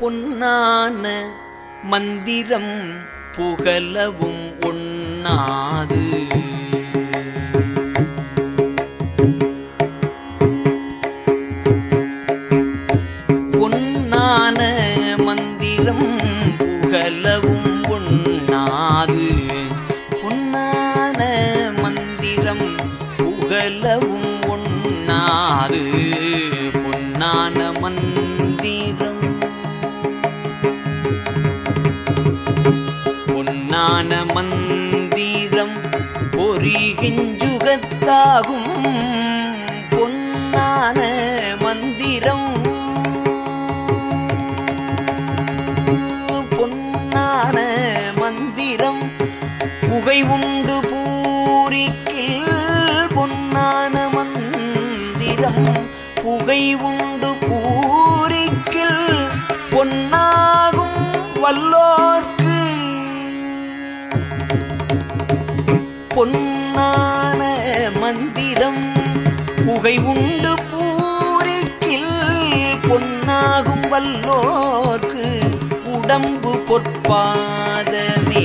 பொன்னான மந்திரம் புகழவும் ஒண்ணாது பொன்னான மந்திரம் புகழவும் ஒண்ணாது பொன்னான மந்திரம் புகழவும் ஒண்ணாது பொன்னான மந்திரம் பொன்னான மந்திரம் பொறிகிஞ்சுகத்தாகும் பொன்னான மந்திரம். பொன்னான மந்திரம். புகை உண்டு பூரிக்கில் பொன்னான மந்திரம். புகை உண்டு பூரிக்கில் பொன்னாகும் வல்லோர்க்கு பொன்னான மந்திரம். புகை உண்டு பூரிக்கில் பொன்னாகும் வல்லோர்க்கு உடம்பு பொற்பாதமே.